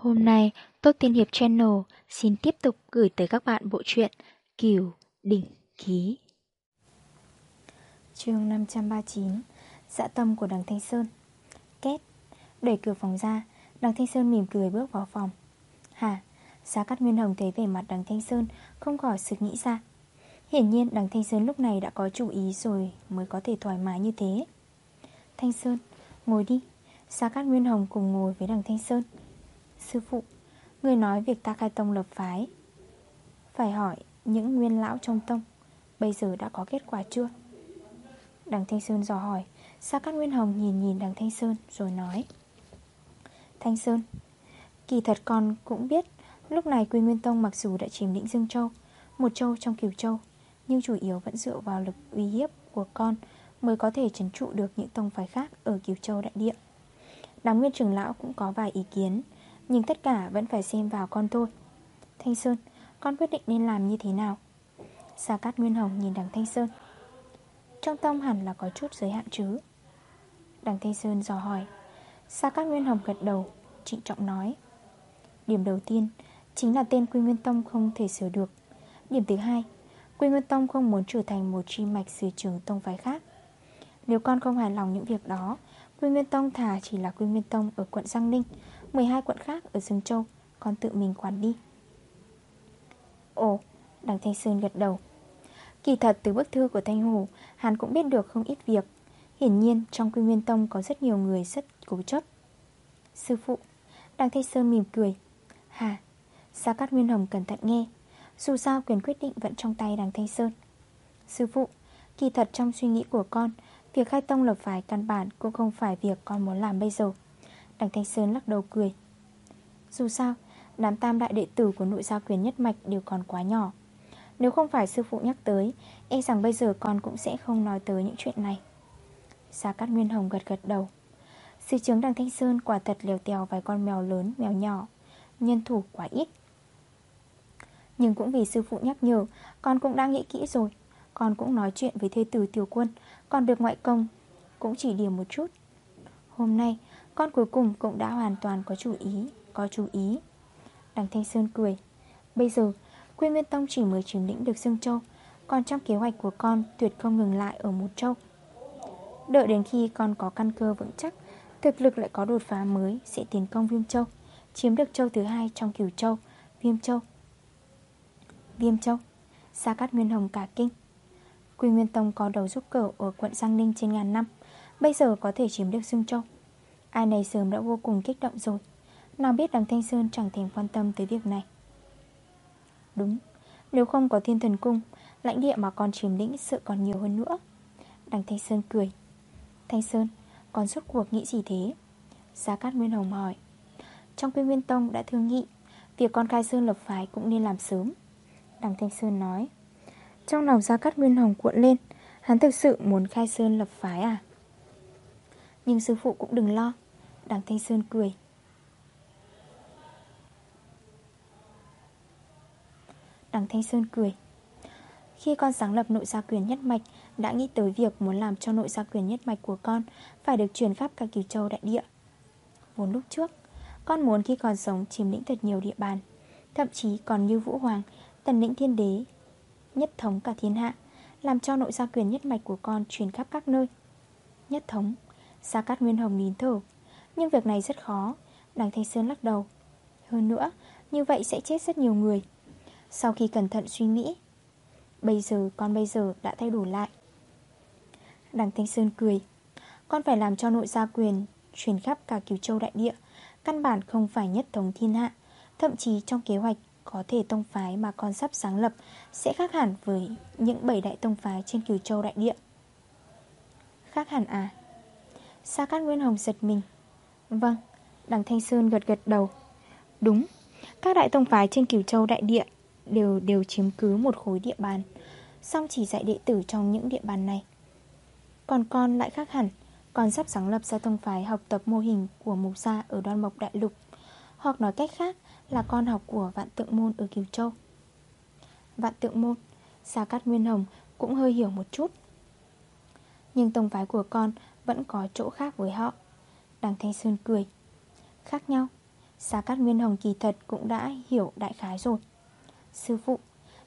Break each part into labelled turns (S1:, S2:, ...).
S1: Hôm nay, Tốt Tiên Hiệp Channel xin tiếp tục gửi tới các bạn bộ truyện Kiều Đỉnh Ký.
S2: chương 539 Dạ tâm của đằng Thanh Sơn. Két Đẩy cửa phòng ra Đằng Thanh Sơn mỉm cười bước vào phòng. Hả Giá Cát Nguyên Hồng thấy vẻ mặt đằng Thanh Sơn Không khỏi sự nghĩ ra. Hiển nhiên đằng Thanh Sơn lúc này đã có chủ ý rồi Mới có thể thoải mái như thế. Thanh Sơn Ngồi đi. Giá Cát Nguyên Hồng cùng ngồi với đằng Thanh Sơn. Sư phụ, Người nói việc ta khai tông lập phái. Phải hỏi những nguyên lão trong tông, Bây giờ đã có kết quả chưa? Đằng Thanh Sơn dò hỏi, Sa Cát Nguyên Hồng nhìn nhìn đằng Thanh Sơn Rồi nói. Thanh Sơn, Kỳ thật con cũng biết, Lúc này Quy Nguyên Tông mặc dù đã chiếm lĩnh Dương Châu, Một châu trong Kiều Châu, Nhưng chủ yếu vẫn dựa vào lực uy hiếp của con Mới có thể trấn trụ được những tông phái khác Ở Kiều Châu đại địa. Đám nguyên trưởng lão cũng có vài ý kiến nhưng tất cả vẫn phải xem vào con thôi Thanh Sơn, Con quyết định nên làm như thế nào? Sa Cát Nguyên Hồng nhìn đằng Thanh Sơn. Trong tông hẳn là có chút giới hạn chứ. Đằng Thanh Sơn dò hỏi. Sa Cát Nguyên Hồng gật đầu, Trịnh trọng nói. Điểm đầu tiên Chính là tên Quy Nguyên Tông không thể sửa được. Điểm thứ hai, Quy Nguyên Tông không muốn trở thành một chi mạch sửa trường tông phái khác. Nếu con không hài lòng những việc đó Quy Nguyên Tông thả chỉ là Quy Nguyên Tông ở quận Giang Ninh 12 quận khác ở Dương Châu, Con tự mình quản đi. Ồ, Đằng Thanh Sơn gật đầu. Kỳ thật từ bức thư của Thanh Hồ Hắn cũng biết được không ít việc. Hiển nhiên trong Quy Nguyên Tông có rất nhiều người rất cố chấp. Sư phụ, Đằng Thanh Sơn mỉm cười. Hà, Sa Cát Nguyên Hồng cẩn thận nghe. Dù sao quyền quyết định vẫn trong tay đằng Thanh Sơn. Sư phụ, Kỳ thật trong suy nghĩ của con Việc khai tông lập phái căn bản cũng không phải việc con muốn làm bây giờ. Đằng Thanh Sơn lắc đầu cười. Dù sao Đám tam đại đệ tử của nội gia quyền nhất mạch đều còn quá nhỏ. Nếu không phải sư phụ nhắc tới E rằng bây giờ con cũng sẽ không nói tới những chuyện này. Sa Cát Nguyên Hồng gật gật đầu. Sư trưởng đằng Thanh Sơn quả thật liều tèo vài con mèo lớn, mèo nhỏ Nhân thủ quá ít. Nhưng cũng vì sư phụ nhắc nhở Con cũng đang nghĩ kỹ rồi. Con cũng nói chuyện với thê tử tiểu quân. Còn được ngoại công Cũng chỉ điểm một chút. Hôm nay, con cuối cùng cũng đã hoàn toàn có chủ ý, Có chú ý. Đằng Thanh Sơn cười. Bây giờ Quy Nguyên Tông chỉ mới chiếm lĩnh được Dương Châu, Còn trong kế hoạch của con tuyệt không ngừng lại ở một châu. Đợi đến khi con có căn cơ vững chắc, Thực lực lại có đột phá mới Sẽ tiến công Viêm Châu, Chiếm được châu thứ hai trong cửu châu, Viêm Châu. Viêm Châu, Sa Cát Nguyên Hồng cả kinh. Quy Nguyên Tông có đầu giúp cờ ở quận Giang Ninh trên ngàn năm, Bây giờ có thể chiếm được Dương Châu. Ai này sớm đã vô cùng kích động rồi. Nào biết đằng Thanh Sơn chẳng thèm quan tâm tới việc này. Đúng, Nếu không có thiên thần cung, Lãnh địa mà con chiếm lĩnh sợ còn nhiều hơn nữa. Đằng Thanh Sơn cười. Thanh Sơn Con suốt cuộc nghĩ gì thế? Giá Cát Nguyên Hồng hỏi. Trong quy Nguyên Tông đã thương nghị, Việc con khai Sơn lập phái cũng nên làm sớm. Đằng Thanh Sơn nói. Trong lòng Gia Cát Nguyên Hồng cuộn lên, Hắn thực sự muốn khai Sơn lập phái à? Nhưng sư phụ cũng đừng lo Đằng Thanh Sơn cười. Đằng Thanh Sơn cười. Khi con sáng lập nội gia quyền nhất mạch, Đã nghĩ tới việc muốn làm cho nội gia quyền nhất mạch của con Phải được truyền khắp cả Kiều Châu đại địa. Vốn lúc trước, Con muốn khi còn sống chiếm lĩnh thật nhiều địa bàn, Thậm chí còn như Vũ Hoàng, Tần lĩnh thiên đế Nhất thống cả thiên hạ, Làm cho nội gia quyền nhất mạch của con truyền khắp các nơi. Nhất thống gia Cát Nguyên Hồng nín thở. Nhưng việc này rất khó, Đằng Thanh Sơn lắc đầu. Hơn nữa, Như vậy sẽ chết rất nhiều người. Sau khi cẩn thận suy nghĩ, Bây giờ, con bây giờ đã thay đổi lại. Đằng Thanh Sơn cười. Con phải làm cho nội gia quyền Truyền khắp cả Kiều Châu đại địa, Căn bản không phải nhất thống thiên hạ, Thậm chí trong kế hoạch có thể tông phái mà con sắp sáng lập Sẽ khác hẳn với những bảy đại tông phái Trên cửu Châu đại địa. Khác hẳn à? Sa Cát Nguyên Hồng giật mình. Vâng Đằng Thanh Sơn gật gật đầu. Đúng, Các đại tông phái trên cửu Châu đại địa Đều đều chiếm cứ một khối địa bàn Xong chỉ dạy đệ tử trong những địa bàn này. Còn con lại khác hẳn Con sắp sáng lập ra tông phái học tập mô hình của Mục Gia ở Đoan Mộc Đại Lục. Hoặc nói cách khác là con học của Vạn Tượng Môn ở Kiều Châu. Vạn Tượng Môn, Sa Cát Nguyên Hồng cũng hơi hiểu một chút. Nhưng tông phái của con vẫn có chỗ khác với họ. Đằng Thanh Sơn cười. Khác nhau Gia Cát Nguyên Hồng kỳ thật cũng đã hiểu đại khái rồi. Sư phụ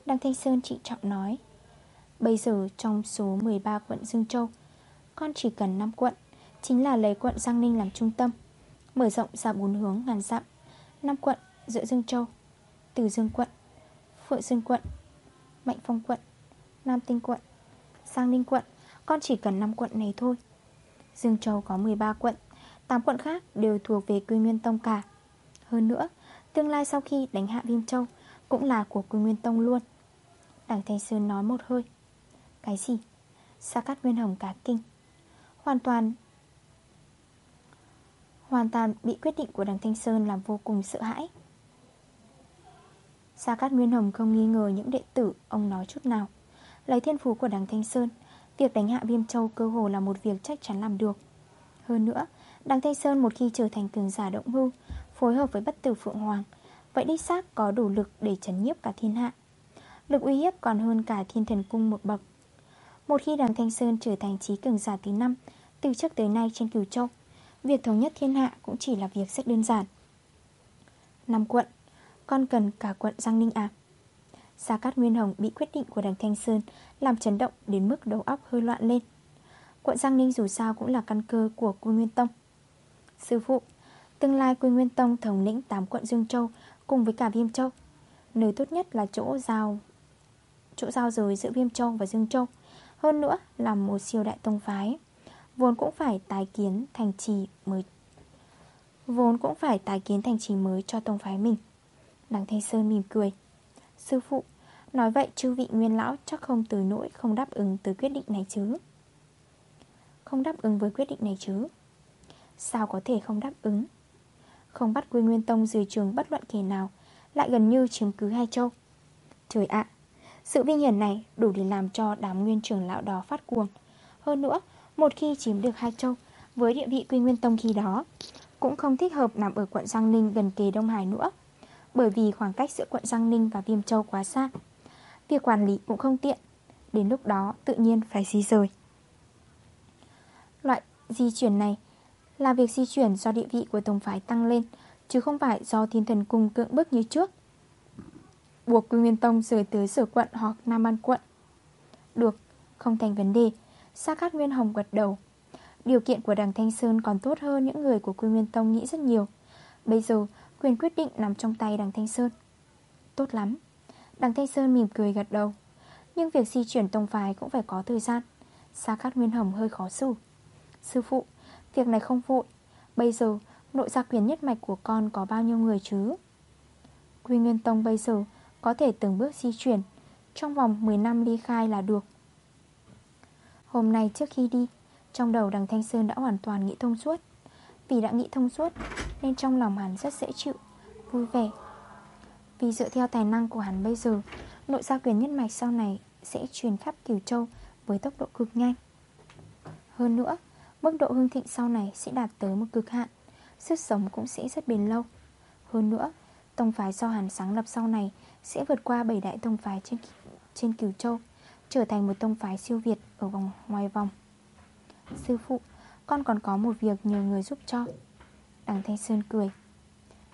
S2: Đăng Thanh Sơn trị trọng nói, Bây giờ trong số 13 quận Dương Châu, Con chỉ cần 5 quận Chính là lấy quận Giang Ninh làm trung tâm, Mở rộng ra bốn hướng ngàn dặm năm quận, giữa Dương Châu. Từ Dương quận, Phượng Dương quận, Mạnh Phong quận, Nam Tinh quận, Sang Ninh quận. Con chỉ cần 5 quận này thôi. Dương Châu có 13 quận 8 quận khác đều thuộc về Quy Nguyên Tông cả. Hơn nữa, Tương lai sau khi đánh hạ Viêm Châu Cũng là của Quy Nguyên Tông luôn. Đảng Thanh Sơn nói một hơi. Cái gì? Sa Cát Nguyên Hồng cả kinh. Hoàn toàn Hoàn toàn bị quyết định của đằng Thanh Sơn làm vô cùng sợ hãi. Sa Cát Nguyên Hồng không nghi ngờ những đệ tử, ông nói chút nào. Lấy thiên phú của đằng Thanh Sơn, Việc đánh hạ Viêm Châu cơ hồ là một việc chắc chắn làm được. Hơn nữa, Đằng Thanh Sơn một khi trở thành cường giả động hưu, Phối hợp với bất tử Phượng Hoàng, Vậy đích xác có đủ lực để chấn nhiếp cả thiên hạ. Lực uy hiếp còn hơn cả thiên thần cung một bậc. Một khi đằng Thanh Sơn trở thành trí cường giả thứ năm, Từ trước tới nay trên cửu châu Việc thống nhất thiên hạ cũng chỉ là việc rất đơn giản. Năm quận, Con cần cả quận Giang Ninh à? Gia Cát Nguyên Hồng bị quyết định của đằng Thanh Sơn Làm chấn động đến mức đầu óc hơi loạn lên. Quận Giang Ninh dù sao cũng là căn cơ của Quy Nguyên Tông. Sư phụ, Tương lai Quy Nguyên Tông thống lĩnh 8 quận Dương Châu Cùng với cả Viêm Châu. Nơi tốt nhất là chỗ giao Chỗ giao giới giữa Viêm Châu và Dương Châu. Hơn nữa là một siêu đại tông phái. Vốn cũng phải tái kiến thành trì mới Vốn cũng phải tái kiến thành trì mới cho tông phái mình. Đằng Thanh Sơn mỉm cười. Sư phụ, Nói vậy chư vị nguyên lão chắc không từ nỗi Không đáp ứng tới quyết định này chứ? Không đáp ứng với quyết định này chứ? Sao có thể không đáp ứng? Không bắt Quy Nguyên Tông dưới trường bất luận kẻ nào, Lại gần như chiếm cứ hai châu. Trời ạ, Sự vinh hiển này đủ để làm cho đám nguyên trưởng lão đó phát cuồng. Hơn nữa một khi chiếm được hai châu Với địa vị Quy Nguyên Tông khi đó Cũng không thích hợp nằm ở quận Giang Ninh gần kề Đông Hải nữa. Bởi vì khoảng cách giữa quận Giang Ninh và Viêm Châu quá xa Việc quản lý cũng không tiện. Đến lúc đó tự nhiên phải di rời. Loại di chuyển này Là việc di chuyển do địa vị của Tổng phái tăng lên Chứ không phải do thiên thần cung cưỡng bức như trước. Buộc Quy Nguyên Tông rời tới sở quận hoặc Nam An quận. Được, không thành vấn đề. Sa Cát Nguyên Hồng gật đầu. Điều kiện của đằng Thanh Sơn còn tốt hơn những người của Quy Nguyên Tông nghĩ rất nhiều. Bây giờ, quyền quyết định nằm trong tay đằng Thanh Sơn. Tốt lắm. Đằng Thanh Sơn mỉm cười gật đầu. Nhưng việc di chuyển tông phái cũng phải có thời gian. Sa Cát Nguyên Hồng hơi khó xử. Sư phụ, Việc này không vội. Bây giờ, nội gia quyền nhất mạch của con có bao nhiêu người chứ? Quy Nguyên Tông bây giờ Có thể từng bước di chuyển. Trong vòng 10 năm ly khai là được. Hôm nay trước khi đi Trong đầu đằng Thanh Sơn đã hoàn toàn nghĩ thông suốt. Vì đã nghĩ thông suốt Nên trong lòng hắn rất dễ chịu Vui vẻ. Vì dựa theo tài năng của hắn bây giờ Nội gia quyền nhất mạch sau này Sẽ truyền khắp Kiều Châu Với tốc độ cực nhanh. Hơn nữa Mức độ hương thịnh sau này sẽ đạt tới một cực hạn Sức sống cũng sẽ rất bền lâu. Hơn nữa Tông phái do hắn sáng lập sau này Sẽ vượt qua 7 đại tông phái trên, trên Cửu Châu. Trở thành một tông phái siêu việt Ở vòng ngoài vòng. Sư phụ, Con còn có một việc nhờ người giúp cho. Đằng Thanh Sơn cười.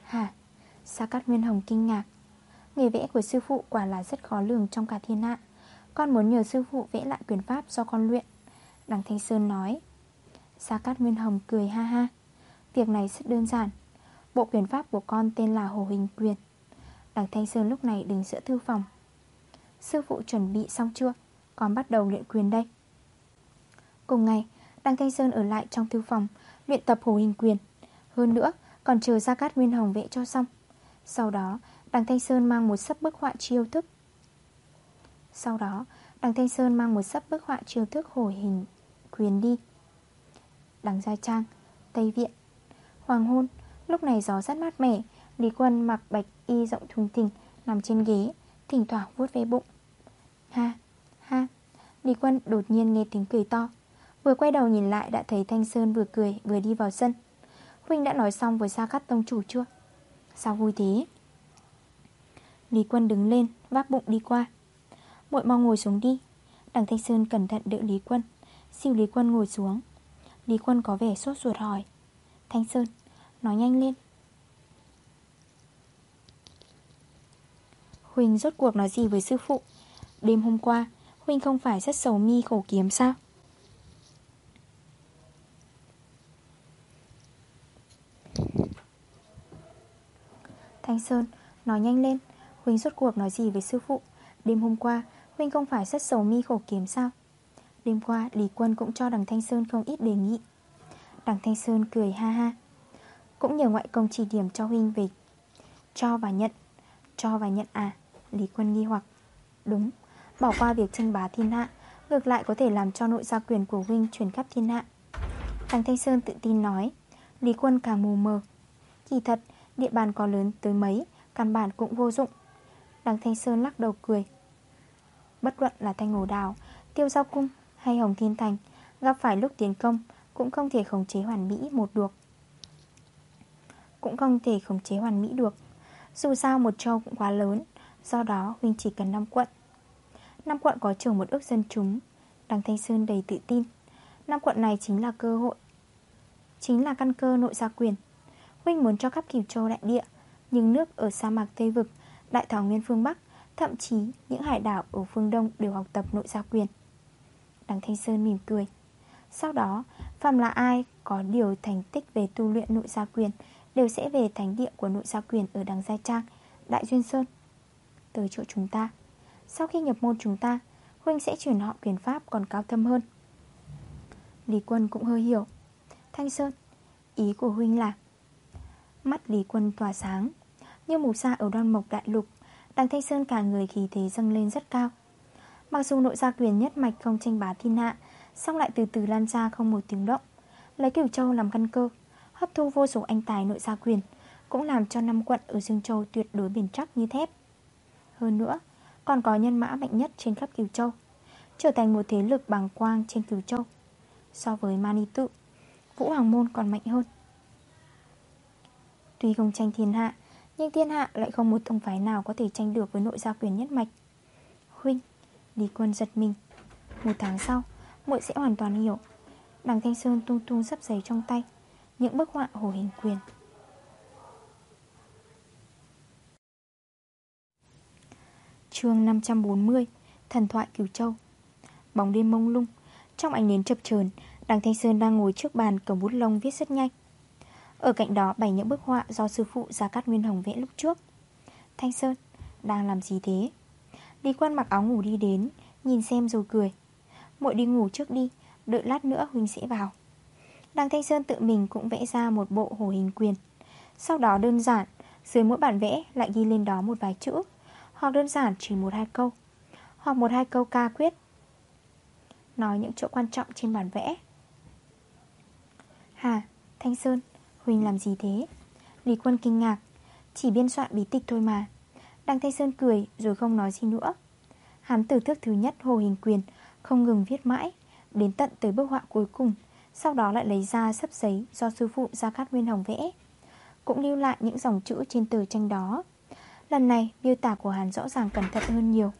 S2: Hả? Sa Cát Nguyên Hồng kinh ngạc. Nghề vẽ của sư phụ quả là rất khó lường trong cả thiên hạ. Con muốn nhờ sư phụ vẽ lại quyền pháp do con luyện. Đằng Thanh Sơn nói. Sa Cát Nguyên Hồng cười ha ha. Việc này rất đơn giản. Bộ quyền pháp của con tên là Hồ Hình Quyền. Đằng Thanh Sơn lúc này đứng giữa thư phòng. Sư phụ chuẩn bị xong chưa? Con bắt đầu luyện quyền đây. Cùng ngày Đằng Thanh Sơn ở lại trong thư phòng, Luyện tập Hồ Hình Quyền. Hơn nữa, còn chờ Gia Cát Nguyên Hồng vệ cho xong. Sau đó Đằng Thanh Sơn mang một sấp bức họa chiêu thức. Sau đó Đằng Thanh Sơn mang một sấp bức họa chiêu thức Hồ Hình Quyền đi. Đằng Gia Trang, Tây Viện. Hoàng hôn, Lúc này gió rất mát mẻ, Lý Quân mặc bạch y rộng thùng thình, Nằm trên ghế, Thỉnh thoảng vuốt ve bụng. Ha Ha, Lý Quân đột nhiên nghe tiếng cười to. Vừa quay đầu nhìn lại, đã thấy Thanh Sơn vừa cười, vừa đi vào sân. Huynh đã nói xong với Sa Cát Tông Chủ chưa? Sao vui thế? Lý Quân đứng lên, Vác bụng đi qua. Muội mau ngồi xuống đi. Đằng Thanh Sơn cẩn thận đỡ Lý Quân. Siêu Lý Quân ngồi xuống. Lý Quân có vẻ sốt ruột hỏi. Thanh Sơn, Nói nhanh lên. Huỳnh rốt cuộc nói gì với sư phụ? Đêm hôm qua Huynh không phải rất sầu mi khổ kiếm sao? Thanh Sơn, Nói nhanh lên. Huynh rốt cuộc nói gì với sư phụ? Đêm hôm qua, Huynh không phải rất sầu mi khổ kiếm sao? Đêm qua, Lý Quân cũng cho đằng Thanh Sơn không ít đề nghị. Đằng Thanh Sơn cười ha ha. Cũng nhờ ngoại công chỉ điểm cho Huynh về, Cho và nhận, Cho và nhận à Lý Quân nghi hoặc. Đúng. Bỏ qua việc tranh bá thiên hạ, Ngược lại có thể làm cho nội gia quyền của Huynh chuyển khắp thiên hạ. Đằng Thanh Sơn tự tin nói, Lý Quân càng mù mờ. Kỳ thật, địa bàn có lớn tới mấy, Căn bản cũng vô dụng. Đằng Thanh Sơn lắc đầu cười, Bất luận là Thanh Ngổ Đào, Tiêu Giao Cung hay Hồng Thiên Thành, Gặp phải lúc tiến công Cũng không thể khống chế hoàn mỹ một được. Cũng không thể khống chế hoàn mỹ được, Dù sao một châu cũng quá lớn, Do đó Huynh chỉ cần 5 quận năm quận có trường một ước dân chúng. Đằng Thanh Sơn đầy tự tin. Năm quận này chính là cơ hội, Chính là căn cơ nội gia quyền. Huynh muốn cho khắp Kiều Châu đại địa, Nhưng nước ở sa mạc Tây Vực, Đại thảo nguyên phương Bắc, Thậm chí những hải đảo ở phương Đông đều học tập nội gia quyền. Đằng Thanh Sơn mỉm cười. Sau đó Phạm là ai có điều thành tích về tu luyện nội gia quyền, Đều sẽ về thánh địa của nội gia quyền ở đằng Gia Trang, Đại Duyên Sơn. Tới chỗ chúng ta. Sau khi nhập môn chúng ta Huynh sẽ chuyển họ quyền pháp còn cao thâm hơn. Lý Quân cũng hơi hiểu. Thanh Sơn, Ý của Huynh là, Mắt Lý Quân tỏa sáng, Như mù sa ở đoan mộc đại lục, Đằng Thanh Sơn cả người khí thế dâng lên rất cao. Mặc dù nội gia quyền nhất mạch không tranh bá thiên hạ Xong lại từ từ lan ra không một tiếng động. Lấy cửu châu làm căn cơ, Hấp thu vô số anh tài nội gia quyền, Cũng làm cho năm quận ở Dương Châu tuyệt đối bền chắc như thép. Hơn nữa còn có nhân mã mạnh nhất trên khắp cửu châu, Trở thành một thế lực bằng quang trên cửu châu, So với Mani Tự Vũ Hoàng Môn còn mạnh hơn. Tuy không tranh thiên hạ, Nhưng thiên hạ lại không một tông phái nào Có thể tranh được với nội gia quyền nhất mạch. Huynh, Lý quân giật mình. Một tháng sau, muội sẽ hoàn toàn hiểu. Đằng Thanh Sơn tung tung sắp giấy trong tay, Những bức họa hồ hình quyền. Chương 540 Thần thoại Cửu Châu. Bóng đêm mông lung, Trong ánh nến chập chờn, Đằng Thanh Sơn đang ngồi trước bàn cầm bút lông viết rất nhanh. Ở cạnh đó bày những bức họa do sư phụ Gia Cát Nguyên Hồng vẽ lúc trước. Thanh Sơn, Đang làm gì thế? Lý quan mặc áo ngủ đi đến, Nhìn xem rồi cười. Muội đi ngủ trước đi, Đợi lát nữa Huynh sẽ vào. Đằng Thanh Sơn tự mình cũng vẽ ra một bộ hồ hình quyền. Sau đó đơn giản, Dưới mỗi bản vẽ lại ghi lên đó một vài chữ. Hoặc đơn giản chỉ một hai câu. Hoặc một hai câu ca quyết Nói những chỗ quan trọng trên bản vẽ. Hà, Thanh Sơn huỳnh làm gì thế? Lý quân kinh ngạc. Chỉ biên soạn bí tịch thôi mà. Đăng Thanh Sơn cười rồi không nói gì nữa. Hán từ thước thứ nhất hồ hình quyền Không ngừng viết mãi Đến tận tới bức họa cuối cùng Sau đó lại lấy ra sấp giấy do sư phụ Gia Cát Nguyên Hồng vẽ. Cũng lưu lại những dòng chữ trên tờ tranh đó. Lần này, miêu tả của hắn rõ ràng cẩn thận hơn nhiều.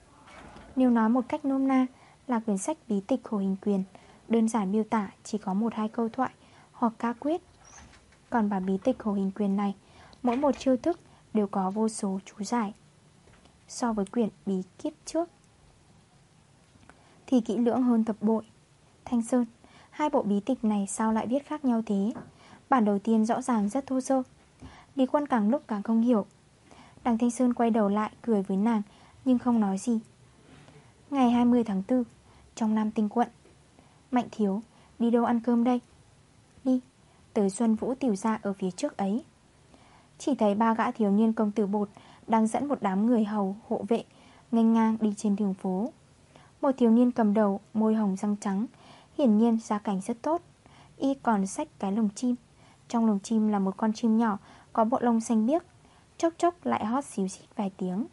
S2: Nếu nói một cách nôm na, Là quyển sách bí tịch hồ hình quyền, Đơn giản miêu tả chỉ có một hai câu thoại Hoặc ca quyết. Còn bản bí tịch hồ hình quyền này, Mỗi một chiêu thức đều có vô số chú giải. So với quyển bí kiếp trước, Thì kỹ lưỡng hơn thập bội. Thanh Sơn, Hai bộ bí tịch này sao lại viết khác nhau thế? Bản đầu tiên rõ ràng rất thô sơ, Lý quân càng lúc càng không hiểu. Đằng Thanh Sơn quay đầu lại cười với nàng, Nhưng không nói gì. Ngày 20 tháng 4 Trong Nam Tinh Quận, Mạnh Thiếu, Đi đâu ăn cơm đây? Đi, Tới Xuân Vũ tiểu ra ở phía trước ấy. Chỉ thấy ba gã thiếu niên công tử bột Đang dẫn một đám người hầu, hộ vệ Nganh ngang đi trên đường phố. Một thiếu niên cầm đầu, Môi hồng răng trắng, Hiển nhiên gia cảnh rất tốt, Y còn xách cái lồng chim. Trong lồng chim là một con chim nhỏ, Có bộ lông xanh biếc Chốc chốc lại hót xíu xít vài tiếng.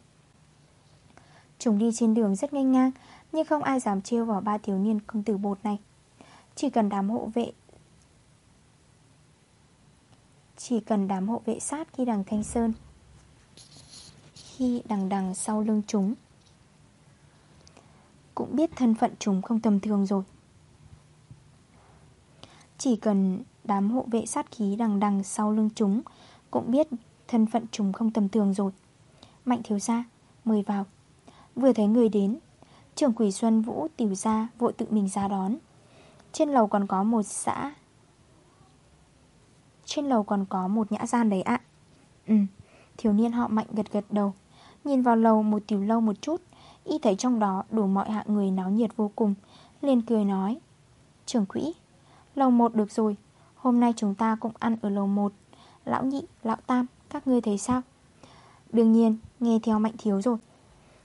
S2: Chúng đi trên đường rất nhanh ngang, Nhưng không ai dám trêu vào ba thiếu niên công tử bột này. Chỉ cần đám hộ vệ, Chỉ cần đám hộ vệ sát khi đằng Thanh Sơn, Khi đằng đằng sau lưng chúng, Cũng biết thân phận chúng không tầm thường rồi. Chỉ cần đám hộ vệ sát khí đằng đằng sau lưng chúng Cũng biết thân phận chúng không tầm thường rồi. Mạnh thiếu gia Mời vào. Vừa thấy người đến Trưởng quỷ Xuân Vũ tiểu ra vội tự mình ra đón. Trên lầu còn có một xã Trên lầu còn có một nhã gian đấy ạ. Ừ Thiếu niên họ mạnh gật gật đầu Nhìn vào lầu một tiểu lâu một chút Y thấy trong đó đủ mọi hạng người náo nhiệt vô cùng liền cười nói Trưởng quỹ Lầu 1 được rồi Hôm nay chúng ta cũng ăn ở lầu 1 Lão nhị, lão tam, các ngươi thấy sao? Đương nhiên, nghe theo mạnh thiếu rồi.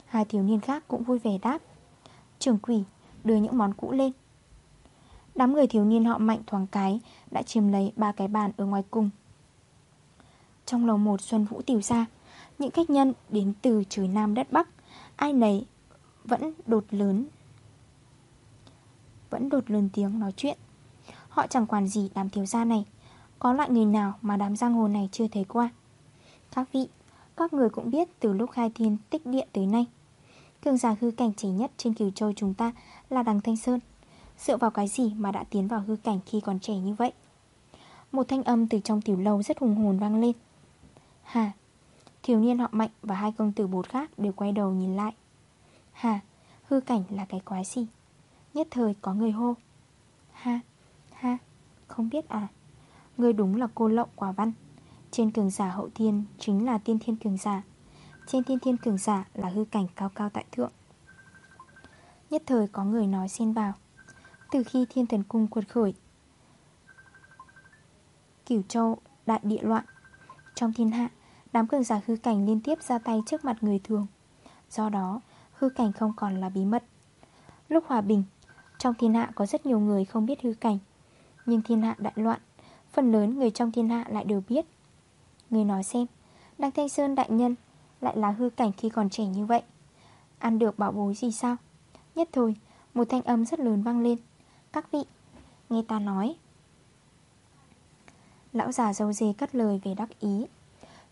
S2: Hai thiếu niên khác cũng vui vẻ đáp. Trưởng quỷ đưa những món cũ lên. Đám người thiếu niên họ mạnh thoáng cái Đã chiếm lấy ba cái bàn ở ngoài cùng Trong lầu một Xuân Vũ tiểu ra Những khách nhân đến từ trời Nam đất Bắc Ai nấy vẫn đột lớn Vẫn đột lớn tiếng nói chuyện. Họ chẳng quản gì đám thiếu gia này Có loại người nào mà đám giang hồ này chưa thấy qua. Các vị. Các người cũng biết từ lúc khai thiên tích địa tới nay. Cường giả hư cảnh chỉ nhất trên cửu châu chúng ta là đằng Thanh Sơn. Dựa vào cái gì mà đã tiến vào hư cảnh khi còn trẻ như vậy? Một thanh âm từ trong tiểu lâu rất hùng hồn vang lên. Hà, Thiếu niên họ mạnh và hai công tử bột khác đều quay đầu nhìn lại. Hà, Hư cảnh là cái quái gì? Nhất thời có người hô. Ha Ha, Không biết à? Người đúng là cô lộng quả văn. Trên cường giả hậu thiên chính là tiên thiên cường giả. Trên tiên thiên cường giả là hư cảnh cao cao tại thượng. Nhất thời có người nói xen vào. Từ khi thiên thần cung quật khởi, Cửu châu đại địa loạn. Trong thiên hạ, Đám cường giả hư cảnh liên tiếp ra tay trước mặt người thường. Do đó, hư cảnh không còn là bí mật. Lúc hòa bình, Trong thiên hạ có rất nhiều người không biết hư cảnh. Nhưng thiên hạ đại loạn, Phần lớn người trong thiên hạ lại đều biết Người nói xem Đăng Thanh Sơn đại nhân Lại là hư cảnh khi còn trẻ như vậy. Ăn được bảo bối gì sao? Nhất thôi Một thanh âm rất lớn vang lên. Các vị, Nghe ta nói. Lão già dâu dê cất lời về đắc ý.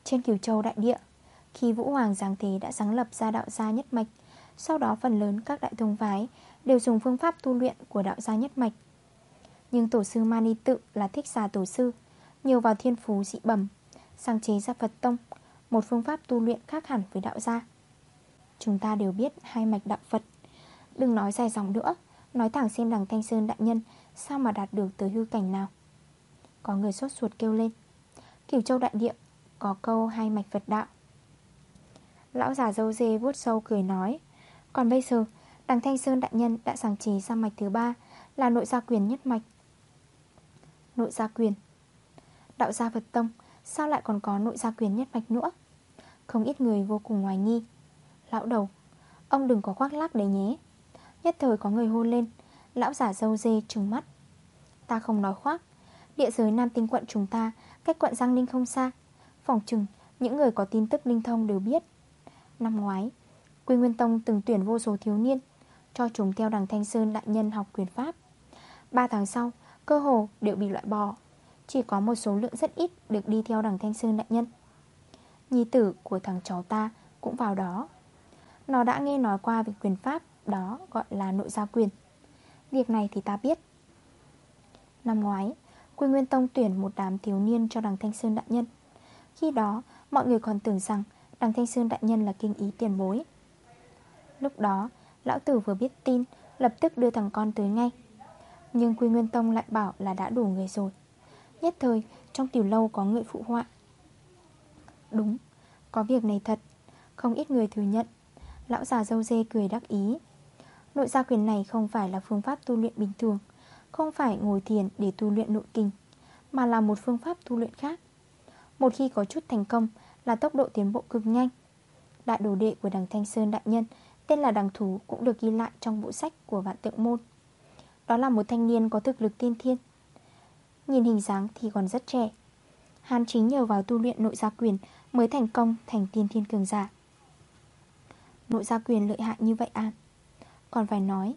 S2: Trên Kiều Châu đại địa, Khi Vũ Hoàng Giáng Thế đã sáng lập ra đạo gia nhất mạch, Sau đó phần lớn các đại thông phái Đều dùng phương pháp tu luyện của đạo gia nhất mạch. Nhưng tổ sư Mani tự là thích giả tổ sư Nhiều vào thiên phú dị bẩm sáng chế ra Phật Tông, Một phương pháp tu luyện khác hẳn với đạo gia. Chúng ta đều biết hai mạch đạo Phật. Đừng nói dài dòng nữa, Nói thẳng xem đằng Thanh Sơn đại nhân Sao mà đạt được tới hư cảnh nào. Có người sốt ruột kêu lên, kiểu Châu Đại Địa, Có câu hai mạch Phật đạo. Lão già dâu dê vuốt sâu cười nói, Còn bây giờ, Đằng Thanh Sơn đại nhân đã sáng chế ra mạch thứ ba, Là nội gia quyền nhất mạch. Nội gia quyền. Đạo gia Phật Tông Sao lại còn có nội gia quyền nhất mạch nữa? Không ít người vô cùng hoài nghi. Lão đầu, Ông đừng có khoác lác đấy nhé. Nhất thời có người hôn lên, Lão giả dâu dê trừng mắt. Ta không nói khoác, Địa giới Nam Tinh quận chúng ta, Cách quận Giang Ninh không xa. Phòng trừng những người có tin tức linh thông đều biết. Năm ngoái, Quy Nguyên Tông từng tuyển vô số thiếu niên, Cho chúng theo đằng Thanh Sơn đại nhân học quyền pháp. 3 tháng sau, Cơ hồ đều bị loại bỏ. Chỉ có một số lượng rất ít được đi theo đằng Thanh Sơn đại nhân. Nhi tử của thằng cháu ta cũng vào đó. Nó đã nghe nói qua về quyền pháp, Đó gọi là nội gia quyền. Việc này thì ta biết. Năm ngoái, Quy Nguyên Tông tuyển một đám thiếu niên cho đằng Thanh Sơn đại nhân. Khi đó, mọi người còn tưởng rằng Đằng Thanh Sơn đại nhân là kinh ý tiền bối. Lúc đó, Lão tử vừa biết tin, Lập tức đưa thằng con tới ngay. Nhưng Quy Nguyên Tông lại bảo là đã đủ người rồi. Nhất thời, Trong tiểu lâu có người phụ họa. Đúng, Có việc này thật. Không ít người thừa nhận. Lão già dâu dê cười đắc ý. Nội gia quyền này không phải là phương pháp tu luyện bình thường, Không phải ngồi thiền để tu luyện nội kinh, Mà là một phương pháp tu luyện khác. Một khi có chút thành công Là tốc độ tiến bộ cực nhanh. Đại đồ đệ của đằng Thanh Sơn Đại Nhân, Tên là đằng thú cũng được ghi lại trong bộ sách của vạn tượng môn. Đó là một thanh niên có thực lực tiên thiên Nhìn hình dáng thì còn rất trẻ. Hàn chính nhờ vào tu luyện nội gia quyền Mới thành công thành tiên thiên cường giả. Nội gia quyền lợi hại như vậy à? Còn phải nói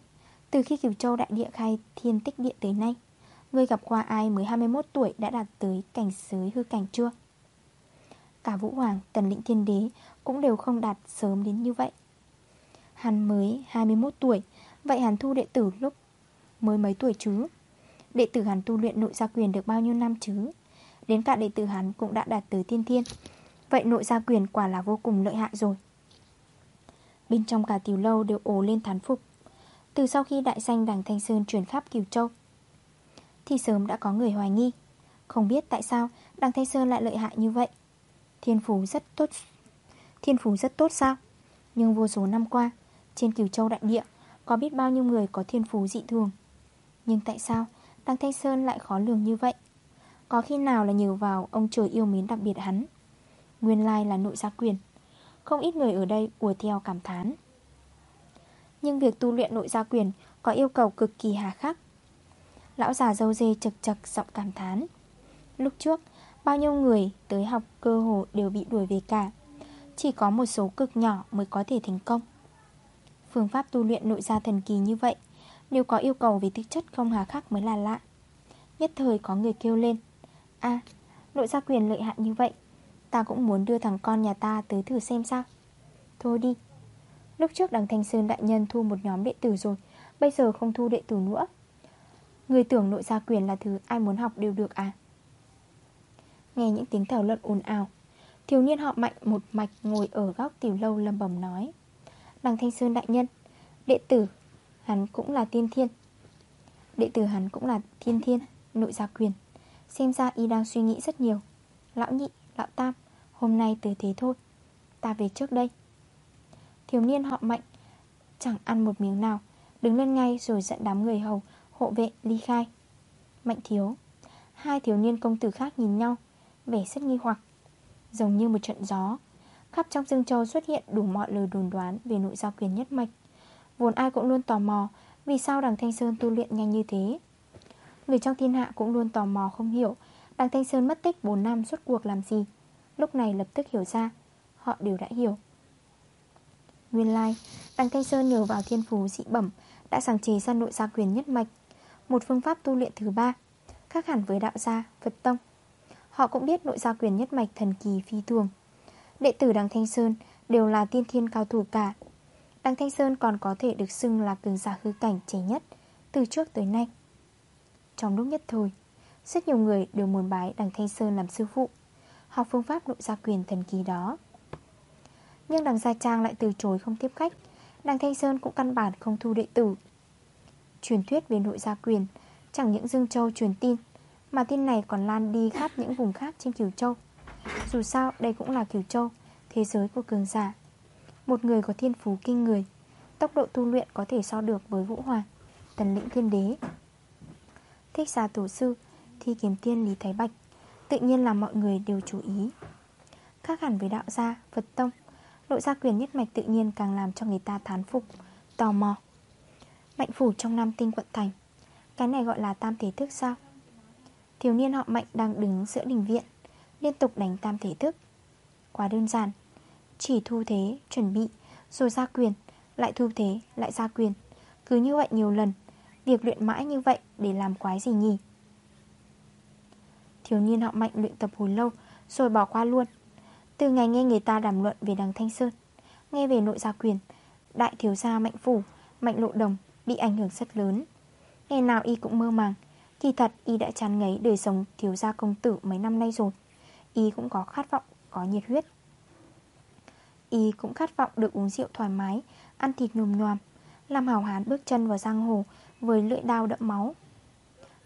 S2: Từ khi Cửu Châu Đại Địa khai thiên tích địa tới nay Người gặp qua ai mới 21 tuổi đã đạt tới cảnh giới hư cảnh chưa? Cả Vũ Hoàng, Tần Lĩnh Thiên Đế Cũng đều không đạt sớm đến như vậy. Hắn mới 21 tuổi Vậy hắn thu đệ tử lúc mới mấy tuổi chứ? Đệ tử hắn tu luyện nội gia quyền được bao nhiêu năm chứ? Đến cả đệ tử hắn cũng đã đạt tới tiên thiên. Vậy nội gia quyền quả là vô cùng lợi hại rồi. Bên trong cả tiểu lâu đều ồ lên thán phục. Từ sau khi đại danh đằng Thanh Sơn chuyển khắp Kiều Châu, Thì sớm đã có người hoài nghi. Không biết tại sao đằng Thanh Sơn lại lợi hại như vậy? Thiên phú rất tốt, Thiên phú rất tốt sao? Nhưng vô số năm qua, Trên Kiều Châu đại địa Có biết bao nhiêu người có thiên phú dị thường. Nhưng tại sao Đăng Thanh Sơn lại khó lường như vậy. Có khi nào là nhờ vào ông trời yêu mến đặc biệt hắn? Nguyên lai là nội gia quyền. Không ít người ở đây ùa theo cảm thán. Nhưng việc tu luyện nội gia quyền Có yêu cầu cực kỳ hà khắc. Lão già dâu dê chật chật giọng cảm thán. Lúc trước, Bao nhiêu người tới học cơ hồ đều bị đuổi về cả. Chỉ có một số cực nhỏ mới có thể thành công. Phương pháp tu luyện nội gia thần kỳ như vậy nếu có yêu cầu về tính chất không hà khắc mới là lạ. Nhất thời có người kêu lên. A nội gia quyền lợi hại như vậy, Ta cũng muốn đưa thằng con nhà ta tới thử xem sao. Thôi đi. Lúc trước đằng Thanh Sơn đại nhân thu một nhóm đệ tử rồi, Bây giờ không thu đệ tử nữa. Người tưởng nội gia quyền là thứ ai muốn học đều được à? Nghe những tiếng thảo luận ồn ào, Thiếu niên họ mạnh một mạch ngồi ở góc tiểu lâu lâm bẩm nói. Đằng Thanh Sơn đại nhân, Đệ tử Hắn cũng là tiên thiên. Đệ tử hắn cũng là thiên thiên Nội gia quyền. Xem ra y đang suy nghĩ rất nhiều. Lão nhị, lão tam Hôm nay tới thế thôi. Ta về trước đây. Thiếu niên họ mạnh Chẳng ăn một miếng nào. Đứng lên ngay rồi dẫn đám người hầu Hộ vệ ly khai. Mạnh thiếu Hai thiếu niên công tử khác nhìn nhau Vẻ rất nghi hoặc. Giống như một trận gió Khắp trong Dương Châu xuất hiện đủ mọi lời đồn đoán Về nội giao quyền nhất mạch. Vốn ai cũng luôn tò mò Vì sao đằng Thanh Sơn tu luyện nhanh như thế? Người trong thiên hạ cũng luôn tò mò không hiểu Đằng Thanh Sơn mất tích 4 năm suốt cuộc làm gì? Lúc này lập tức hiểu ra Họ đều đã hiểu. Nguyên lai like, Đằng Thanh Sơn nhờ vào thiên phú dị bẩm Đã sáng chế ra nội gia quyền nhất mạch Một phương pháp tu luyện thứ ba Khác hẳn với đạo gia, Phật Tông. Họ cũng biết nội gia quyền nhất mạch thần kỳ phi thường. Đệ tử Đằng Thanh Sơn đều là tiên thiên cao thủ cả Đằng Thanh Sơn còn có thể được xưng là cường giả hư cảnh trẻ nhất Từ trước tới nay. Trong lúc nhất thời, Rất nhiều người đều muốn bái Đằng Thanh Sơn làm sư phụ, Học phương pháp nội gia quyền thần kỳ đó. Nhưng đằng Gia Trang lại từ chối không tiếp khách, Đằng Thanh Sơn cũng căn bản không thu đệ tử. Truyền thuyết về nội gia quyền Chẳng những Dương Châu truyền tin, Mà tin này còn lan đi khắp những vùng khác trên Kiều Châu. Dù sao đây cũng là Kiều Châu, Thế giới của cường giả. Một người có thiên phú kinh người Tốc độ tu luyện có thể so được với Vũ Hoàng Tần lĩnh thiên đế. Thích xà tổ sư Thi kiếm tiên Lý Thái Bạch Tự nhiên là mọi người đều chú ý. Khác hẳn với đạo gia, Phật Tông Nội gia quyền nhất mạch tự nhiên càng làm cho người ta thán phục Tò mò. Mạnh phủ trong Nam Tinh quận thành Cái này gọi là tam thể thức sao? Thiếu niên họ Mạnh đang đứng giữa đình viện Liên tục đánh tam thể thức. Quá đơn giản chỉ thu thế, chuẩn bị Rồi ra quyền, lại thu thế, lại ra quyền. Cứ như vậy nhiều lần Việc luyện mãi như vậy để làm quái gì nhỉ? Thiếu niên họ Mạnh luyện tập hồi lâu Rồi bỏ qua luôn. Từ ngày nghe người ta đàm luận về đằng Thanh Sơn Nghe về nội gia quyền Đại thiếu gia Mạnh Phủ, Mạnh Lộ Đồng Bị ảnh hưởng rất lớn. Ngày nào y cũng mơ màng Kỳ thật y đã chán ngấy đời sống thiếu gia công tử mấy năm nay rồi. Y cũng có khát vọng, có nhiệt huyết. Y cũng khát vọng được uống rượu thoải mái Ăn thịt nhùm nhòm. Làm hảo hán bước chân vào giang hồ Với lưỡi đao đậm máu.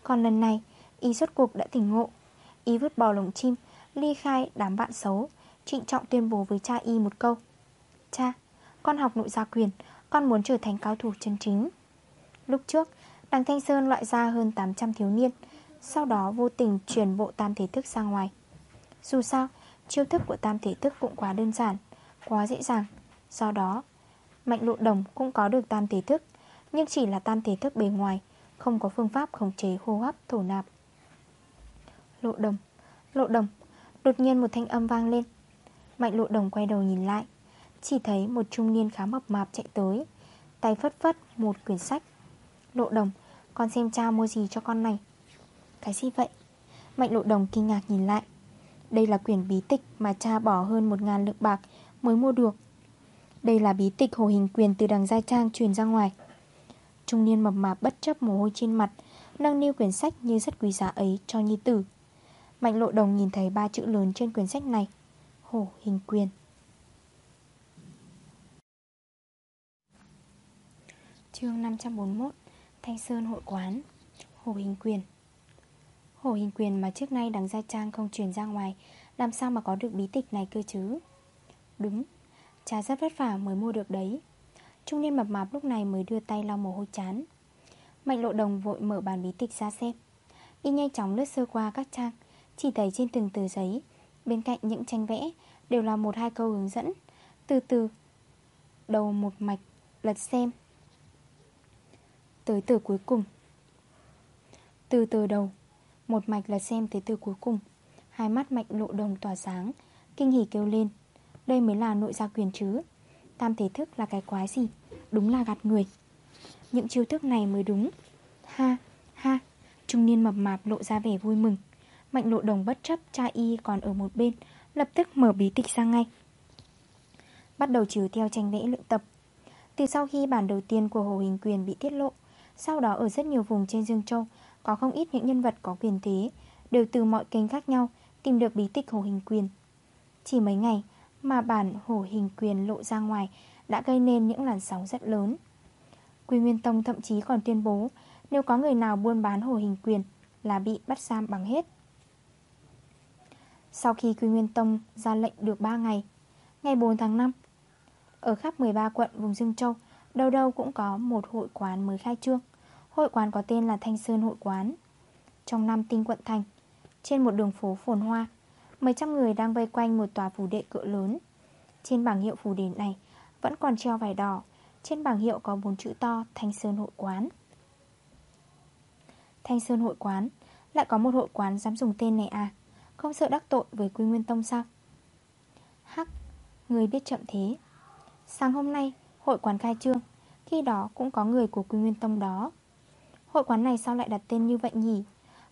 S2: Còn lần này Y suốt cuộc đã tỉnh ngộ. Y vứt bỏ lồng chim Ly khai đám bạn xấu Trịnh trọng tuyên bố với cha Y một câu. Cha, con học nội gia quyền Con muốn trở thành cao thủ chân chính. Lúc trước Đằng Thanh Sơn loại ra hơn 800 thiếu niên Sau đó vô tình truyền bộ tam thể thức ra ngoài. Dù sao Chiêu thức của tam thể thức cũng quá đơn giản. Quá dễ dàng. Do đó Mạnh lộ đồng cũng có được tam thể thức, Nhưng chỉ là tam thể thức bề ngoài, Không có phương pháp khống chế hô hấp, thổ nạp. Lộ đồng. Lộ đồng. Đột nhiên một thanh âm vang lên. Mạnh lộ đồng quay đầu nhìn lại, Chỉ thấy một trung niên khá mập mạp chạy tới, Tay phất phất một quyển sách. Lộ đồng, Con xem cha mua gì cho con này. Cái gì vậy? Mạnh lộ đồng kinh ngạc nhìn lại. Đây là quyển bí tịch mà cha bỏ hơn một ngàn lượng bạc Mới mua được. Đây là bí tịch hồ hình quyền từ đằng Giai Trang truyền ra ngoài. Trung niên mập mạp bất chấp mồ hôi trên mặt, Nâng niu quyển sách như rất quý giá ấy cho nhi tử. Mạnh lộ đồng nhìn thấy ba chữ lớn trên quyển sách này. Hồ hình quyền. Chương 541 Thanh Sơn hội quán. Hồ Hình Quyền. Hồ Hình Quyền mà trước nay đằng Gia Trang không truyền ra ngoài, Làm sao mà có được bí tịch này cơ chứ? Đúng. Cha rất vất vả mới mua được đấy. Trung niên mập mạp lúc này mới đưa tay lau mồ hôi chán. Mạnh lộ đồng vội mở bản bí tịch ra xem. Y nhanh chóng lướt sơ qua các trang, Chỉ thấy trên từng tờ giấy, Bên cạnh những tranh vẽ, Đều là một hai câu hướng dẫn. Từ từ, Đầu một mạch, lật xem. Tới từ cuối cùng. Từ từ đầu, Một mạch lật xem tới từ cuối cùng. Hai mắt mạnh lộ đồng tỏa sáng, Kinh hỉ kêu lên. Đây mới là nội gia quyền chứ. Tam thể thức là cái quái gì? Đúng là gạt người. Những chiêu thức này mới đúng. Ha ha. Trung niên mập mạp lộ ra vẻ vui mừng. Mạnh lộ đồng bất chấp, cha y còn ở một bên, Lập tức mở bí tịch ra ngay. Bắt đầu chiếu theo tranh vẽ luyện tập. Từ sau khi bản đầu tiên của Hồ Hình Quyền bị tiết lộ, Sau đó ở rất nhiều vùng trên Dương Châu, Có không ít những nhân vật có quyền thế, Đều từ mọi kênh khác nhau Tìm được bí tịch Hồ Hình Quyền. Chỉ mấy ngày mà bản Hồ Hình Quyền lộ ra ngoài Đã gây nên những làn sóng rất lớn. Quy Nguyên Tông thậm chí còn tuyên bố Nếu có người nào buôn bán Hồ Hình Quyền Là bị bắt giam bằng hết. Sau khi Quy Nguyên Tông ra lệnh được 3 ngày Ngày 4 tháng 5 Ở khắp 13 quận vùng Dương Châu, Đâu đâu cũng có một hội quán mới khai trương. Hội quán có tên là Thanh Sơn Hội Quán. Trong năm tinh quận thành, Trên một đường phố phồn hoa Mấy trăm người đang vây quanh một tòa phủ đệ cỡ lớn. Trên bảng hiệu phủ đệ này Vẫn còn treo vải đỏ. Trên bảng hiệu có bốn chữ to, Thanh Sơn Hội Quán. Thanh Sơn Hội Quán, Lại có một hội quán dám dùng tên này à? Không sợ đắc tội với Quy Nguyên Tông sao? Hắc, Người biết chậm thế. Sáng hôm nay, hội quán khai trương. Khi đó cũng có người của Quy Nguyên Tông đó. Hội quán này sao lại đặt tên như vậy nhỉ?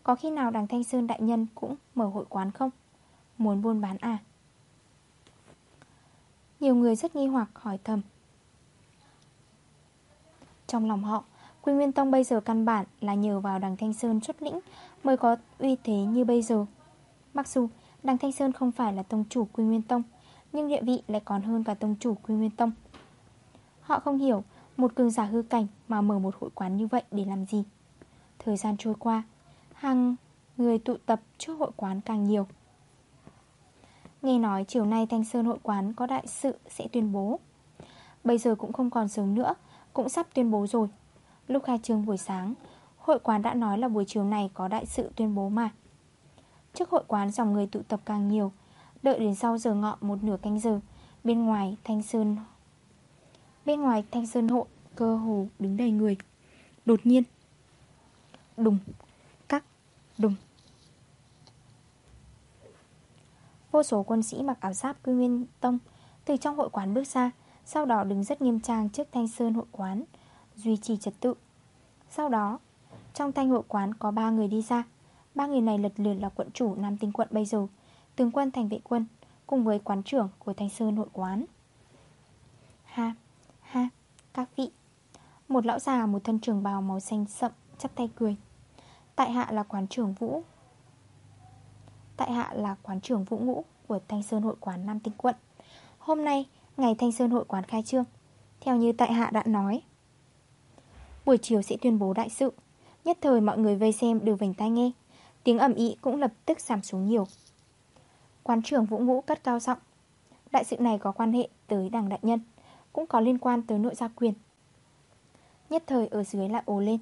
S2: Có khi nào đằng Thanh Sơn Đại Nhân cũng mở hội quán không? Muốn buôn bán à? Nhiều người rất nghi hoặc hỏi thầm. Trong lòng họ, Quy Nguyên Tông bây giờ căn bản là nhờ vào đằng Thanh Sơn xuất lĩnh Mới có uy thế như bây giờ. Mặc dù đằng Thanh Sơn không phải là tông chủ Quy Nguyên Tông, Nhưng địa vị lại còn hơn cả tông chủ Quy Nguyên Tông. Họ không hiểu Một cường giả hư cảnh mà mở một hội quán như vậy để làm gì. Thời gian trôi qua, Hàng người tụ tập trước hội quán càng nhiều. Nghe nói chiều nay Thanh Sơn hội quán có đại sự sẽ tuyên bố. Bây giờ cũng không còn sớm nữa, Cũng sắp tuyên bố rồi. Lúc khai trương buổi sáng, Hội quán đã nói là buổi chiều này có đại sự tuyên bố mà. Trước hội quán dòng người tụ tập càng nhiều, Đợi đến sau giờ ngọ một nửa canh giờ, Bên ngoài Thanh Sơn, Bên ngoài Thanh Sơn hội Cơ hồ đứng đầy người. Đột nhiên, Đùng Cắt Đùng. Vô số quân sĩ mặc áo giáp quy nguyên tông Từ trong hội quán bước ra, Sau đó đứng rất nghiêm trang trước thanh sơn hội quán, Duy trì trật tự. Sau đó, Trong thanh hội quán có 3 người đi ra. Ba người này lật lượt là quận chủ Nam Tinh quận bây giờ, Tướng quân thành vệ quân, Cùng với quán trưởng của thanh sơn hội quán. Ha Ha, Các vị. Một lão già, một thân trường bào màu xanh sậm, Chắp tay cười. Tại hạ là quán trưởng Vũ Tại hạ là quán trưởng Vũ Ngũ Của Thanh Sơn Hội quán Nam Tinh Quận. Hôm nay, ngày Thanh Sơn Hội quán khai trương, Theo như tại hạ đã nói. Buổi chiều sẽ tuyên bố đại sự. Nhất thời mọi người vây xem đều vành tai nghe, Tiếng ẩm ý cũng lập tức giảm xuống nhiều. Quán trưởng Vũ Ngũ cất cao giọng. Đại sự này có quan hệ tới đảng đại nhân, Cũng có liên quan tới nội gia quyền. Nhất thời ở dưới lại ồ lên.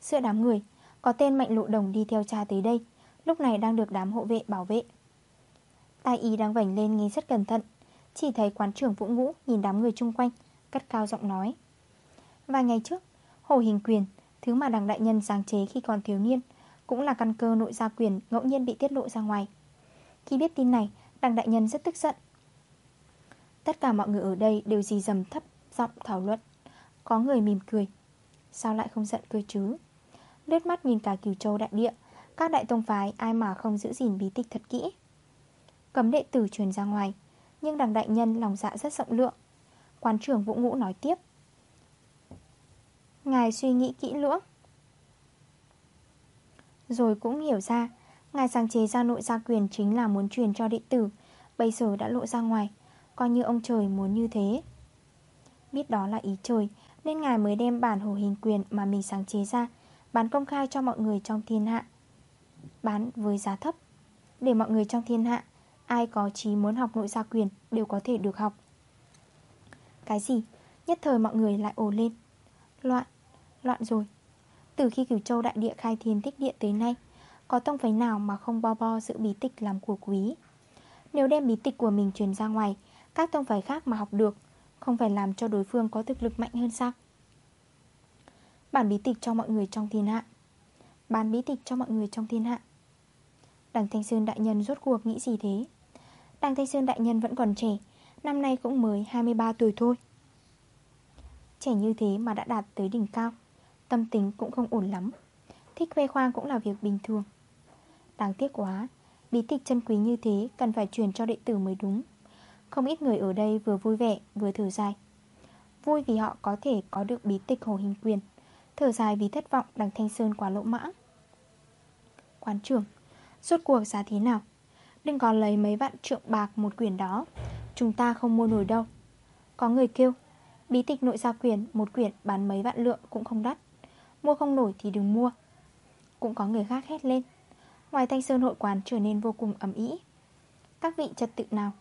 S2: Giữa đám người, Có tên mạnh lộ đồng đi theo cha tới đây. Lúc này đang được đám hộ vệ bảo vệ. Tai y đang vảnh lên nghe rất cẩn thận, Chỉ thấy quán trưởng Vũ Ngũ nhìn đám người chung quanh Cất cao giọng nói. Vài ngày trước, Hồ Hình Quyền, Thứ mà đảng đại nhân sáng chế khi còn thiếu niên, Cũng là căn cơ nội gia quyền ngẫu nhiên bị tiết lộ ra ngoài. Khi biết tin này đảng đại nhân rất tức giận. Tất cả mọi người ở đây đều dì dầm thấp giọng thảo luận. Có người mỉm cười. Sao lại không giận cơ chứ? Lướt mắt nhìn cả cửu châu đại địa các đại tông phái ai mà không giữ gìn bí tịch thật kỹ. Cấm đệ tử truyền ra ngoài, Nhưng đằng đại nhân lòng dạ rất rộng lượng. Quán trưởng Vũ Ngũ nói tiếp. Ngài suy nghĩ kỹ lưỡng. Rồi cũng hiểu ra, Ngài sáng chế ra nội gia quyền chính là muốn truyền cho đệ tử, Bây giờ đã lộ ra ngoài, Coi như ông trời muốn như thế. Biết đó là ý trời, Nên ngài mới đem bản hồ hình quyền mà mình sáng chế ra, Bán công khai cho mọi người trong thiên hạ. Bán với giá thấp. Để mọi người trong thiên hạ Ai có chí muốn học nội gia quyền Đều có thể được học. Cái gì? Nhất thời mọi người lại ồ lên. Loạn, loạn rồi. Từ khi cửu châu đại địa khai thiên tích địa tới nay Có tông phái nào mà không bo bo giữ bí tịch làm của quý? Nếu đem bí tịch của mình truyền ra ngoài Các tông phái khác mà học được Không phải làm cho đối phương có thực lực mạnh hơn sao? Bản bí tịch cho mọi người trong thiên hạ. Bán bí tịch cho mọi người trong thiên hạ. Đằng Thanh Sơn Đại Nhân rốt cuộc nghĩ gì thế? Đằng Thanh Sơn Đại Nhân vẫn còn trẻ, Năm nay cũng mới 23 tuổi thôi. Trẻ như thế mà đã đạt tới đỉnh cao, Tâm tính cũng không ổn lắm, Thích khoe khoang cũng là việc bình thường. Đáng tiếc quá, Bí tịch chân quý như thế Cần phải truyền cho đệ tử mới đúng. Không ít người ở đây vừa vui vẻ, vừa thở dài. Vui vì họ có thể có được bí tịch hồ hình quyền, Thở dài vì thất vọng đằng Thanh Sơn quá lỗ mã Quán trưởng suốt cuộc giá thế nào? Đừng có lấy mấy vạn trượng bạc một quyển đó. Chúng ta không mua nổi đâu. Có người kêu, Bí tịch nội gia quyền, một quyển bán mấy vạn lượng cũng không đắt. Mua không nổi thì đừng mua. Cũng có người khác hét lên, Ngoài thanh sơn hội quán trở nên vô cùng ấm ý Các vị trật tự nào?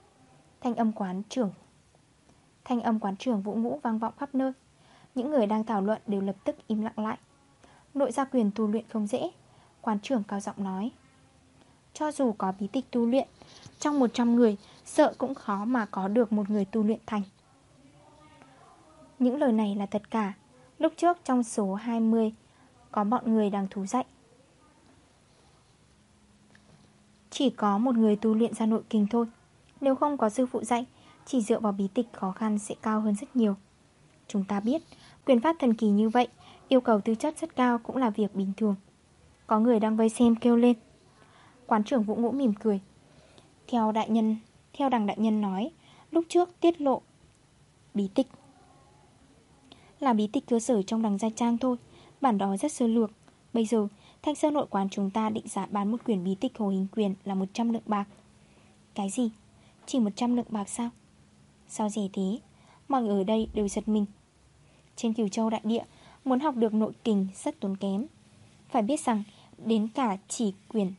S2: Thanh âm quán trưởng. Thanh âm quán trưởng vũ ngũ vang vọng khắp nơi. Những người đang thảo luận đều lập tức im lặng lại. Nội gia quyền tu luyện không dễ. Quán trưởng cao giọng nói cho dù có bí tịch tu luyện, Trong 100 người, Sợ cũng khó mà có được một người tu luyện thành. Những lời này là tất cả. Lúc trước trong số 20 Có bọn người đang thú dạy. Chỉ có một người tu luyện ra nội kinh thôi. Nếu không có sư phụ dạy, Chỉ dựa vào bí tịch khó khăn sẽ cao hơn rất nhiều. Chúng ta biết, Quyền pháp thần kỳ như vậy, Yêu cầu tư chất rất cao cũng là việc bình thường. Có người đang vây xem kêu lên. Quán trưởng Vũ Ngũ mỉm cười Theo đại nhân, Theo đằng đại nhân nói, Lúc trước tiết lộ Bí tích Là bí tích cơ sở trong đằng gia trang thôi, Bản đó rất sơ lược Bây giờ, Thanh Sơn nội quán chúng ta định giá bán một quyển bí tích hồ hình quyền là 100 lượng bạc Cái gì? Chỉ 100 lượng bạc sao? Sao rẻ thế? Mọi người ở đây đều giật mình Trên Kiều Châu đại địa, Muốn học được nội kình rất tốn kém Phải biết rằng, Đến cả chỉ quyền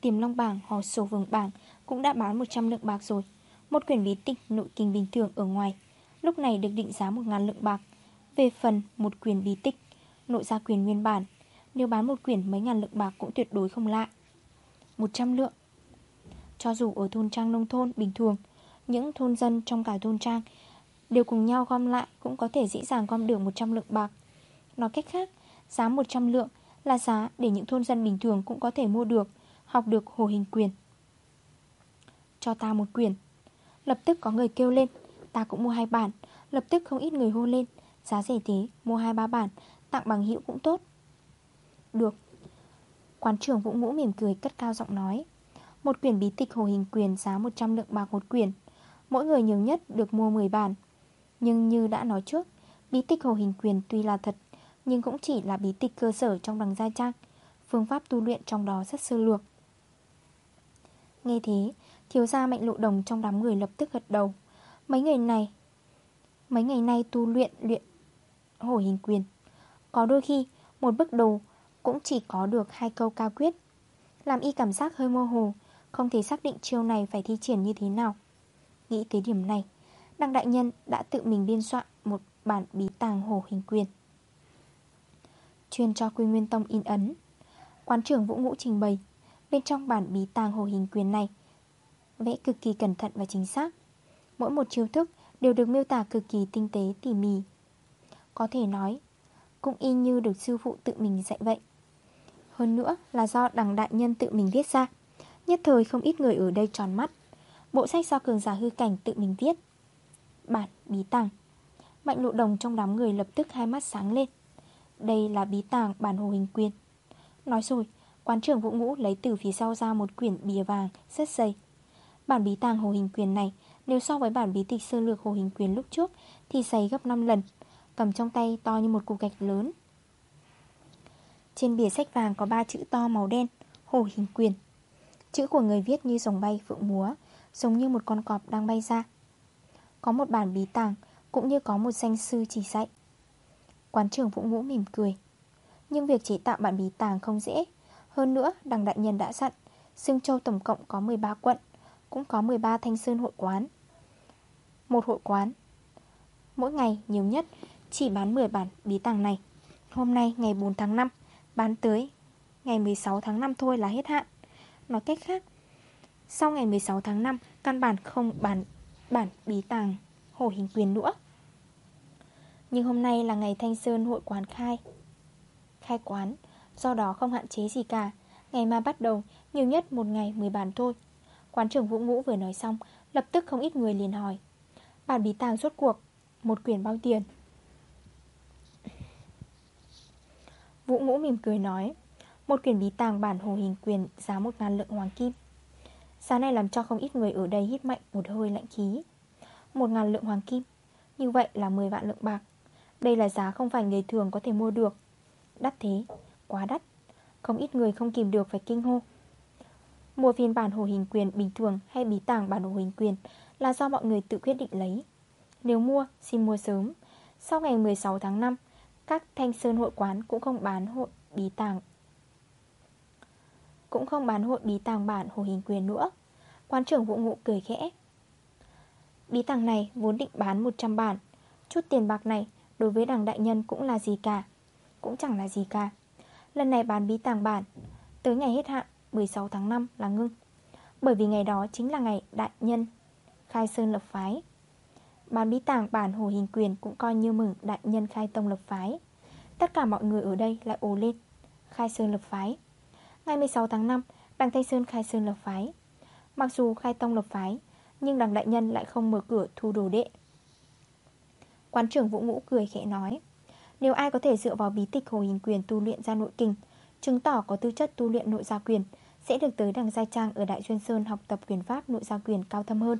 S2: Tiềm long bảng hoặc sổ vườn bảng Cũng đã bán 100 lượng bạc rồi. Một quyển bí tịch nội kinh bình thường ở ngoài, Lúc này được định giá 1.000 lượng bạc. Về phần một quyển bí tịch Nội gia quyền nguyên bản, Nếu bán một quyển mấy ngàn lượng bạc cũng tuyệt đối không lạ. 100 lượng. Cho dù ở thôn trang nông thôn bình thường, Những thôn dân trong cả thôn trang Đều cùng nhau gom lại Cũng có thể dễ dàng gom được 100 lượng bạc. Nói cách khác, Giá 100 lượng là giá để những thôn dân bình thường Cũng có thể mua được. Học được hồ hình quyền. Cho ta một quyển. Lập tức có người kêu lên, Ta cũng mua hai bản. Lập tức không ít người hô lên, Giá rẻ thế, mua hai ba bản, Tặng bằng hữu cũng tốt. Được. Quán trưởng Vũ Ngũ mỉm cười cất cao giọng nói, Một quyển bí tịch hồ hình quyền giá 100 lượng bạc một quyển, Mỗi người nhiều nhất được mua 10 bản. Nhưng như đã nói trước, Bí tịch hồ hình quyền tuy là thật, Nhưng cũng chỉ là bí tịch cơ sở trong đằng gia trang, Phương pháp tu luyện trong đó rất sơ lược. Nghe thế, Thiếu gia mạnh lộ đồng trong đám người lập tức gật đầu. Mấy người này, Mấy ngày nay tu luyện luyện Hổ hình quyền. Có đôi khi, một bước đầu Cũng chỉ có được hai câu cao quyết. Làm y cảm giác hơi mơ hồ, Không thể xác định chiêu này phải thi triển như thế nào. Nghĩ tới điểm này, Đăng đại nhân đã tự mình biên soạn Một bản bí tàng hổ hình quyền. Chuyên cho Quy Nguyên Tông in ấn. Quán trưởng Vũ Ngũ trình bày. Bên trong bản bí tàng hồ hình quyền này. Vẽ cực kỳ cẩn thận và chính xác. Mỗi một chiêu thức đều được miêu tả cực kỳ tinh tế, tỉ mỉ. Có thể nói, Cũng y như được sư phụ tự mình dạy vậy. Hơn nữa là do đằng đại nhân tự mình viết ra, Nhất thời không ít người ở đây tròn mắt. Bộ sách do cường giả hư cảnh tự mình viết. Bản bí tàng. Mạnh lộ đồng trong đám người lập tức hai mắt sáng lên. Đây là bí tàng bản hồ hình quyền. Nói rồi Quán trưởng Vũ Ngũ lấy từ phía sau ra một quyển bìa vàng, rất dày. Bản bí tàng hồ hình quyền này, Nếu so với bản bí tịch sơ lược hồ hình quyền lúc trước, Thì dày gấp 5 lần, Cầm trong tay to như một cục gạch lớn. Trên bìa sách vàng có 3 chữ to màu đen, Hồ hình quyền. Chữ của người viết như dòng bay phượng múa, Giống như một con cọp đang bay ra. Có một bản bí tàng, Cũng như có một danh sư chỉ dạy. Quán trưởng Vũ Ngũ mỉm cười. Nhưng việc chế tạo bản bí tàng không dễ hơn nữa, đằng đại nhân đã dặn, Sương Châu tổng cộng có 13 quận, Cũng có 13 thanh sơn hội quán. Một hội quán, Mỗi ngày nhiều nhất Chỉ bán 10 bản bí tàng này. Hôm nay, ngày 4 tháng 5 Bán tới ngày 16 tháng 5 thôi là hết hạn. Nói cách khác, Sau ngày 16 tháng 5 Căn bản không bán bản bí tàng Hồ hình quyền nữa. Nhưng hôm nay là ngày Thanh Sơn hội quán khai Khai quán. Do đó không hạn chế gì cả. Ngày mai bắt đầu Nhiều nhất một ngày 10 bàn thôi. Quán trưởng Vũ Ngũ vừa nói xong Lập tức không ít người liền hỏi. Bản bí tàng suốt cuộc Một quyển bao tiền? Vũ Ngũ mỉm cười nói Một quyển bí tàng bản hồ hình quyền Giá 1.000 lượng hoàng kim. Giá này làm cho không ít người ở đây hít mạnh Một hơi lạnh khí. 1.000 lượng hoàng kim Như vậy là 10 vạn lượng bạc. Đây là giá không phải người thường có thể mua được. Đắt thế, quá đắt. Không ít người không kìm được phải kinh hô. Mua phiên bản hồ hình quyền bình thường Hay bí tàng bản hồ hình quyền Là do mọi người tự quyết định lấy. Nếu mua, xin mua sớm. Sau ngày 16 tháng 5 Các thanh sơn hội quán cũng không bán hội bí tàng. Cũng không bán hội bí tàng bản hồ hình quyền nữa. Quán trưởng vụ ngụ cười khẽ. Bí tàng này vốn định bán 100 bản. Chút tiền bạc này đối với đằng đại nhân cũng là gì cả? Cũng chẳng là gì cả. Lần này bán bí tàng bản. Tới ngày hết hạn 16 tháng 5 là ngưng. Bởi vì ngày đó chính là ngày đại nhân, Khai sơn lập phái. Bán bí tàng bản hồ hình quyền Cũng coi như mừng đại nhân khai tông lập phái. Tất cả mọi người ở đây lại ồ lên, Khai sơn lập phái. Ngày 16 tháng 5 Đằng Thanh Sơn khai sơn lập phái. Mặc dù khai tông lập phái, Nhưng đằng đại nhân lại không mở cửa thu đồ đệ. Quán trưởng Vũ Ngũ cười khẽ nói nếu ai có thể dựa vào bí tịch hồ hình quyền tu luyện ra nội kinh, Chứng tỏ có tư chất tu luyện nội gia quyền, Sẽ được tới đằng Giai Trang ở Đại Duyên Sơn học tập quyền pháp nội gia quyền cao thâm hơn.